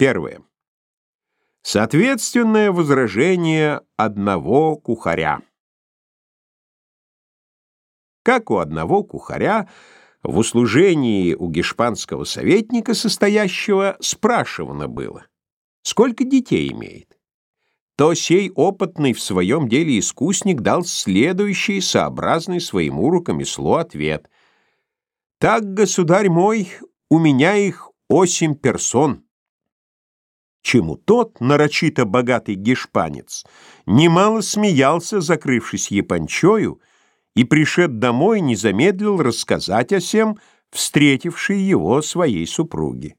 Первое. Соответственное возражение одного кухаря. Как у одного кухаря в услужении у гешпанского советника, состоящего, спрашивано было, сколько детей имеет. То сей опытный в своем деле искусник дал следующий, сообразный своему рукомеслу ответ. «Так, государь мой, у меня их осемь персон» чему тот, нарочито богатый гешпанец, немало смеялся, закрывшись япончою, и, пришед домой, не замедлил рассказать о сем, встретившей его своей супруге.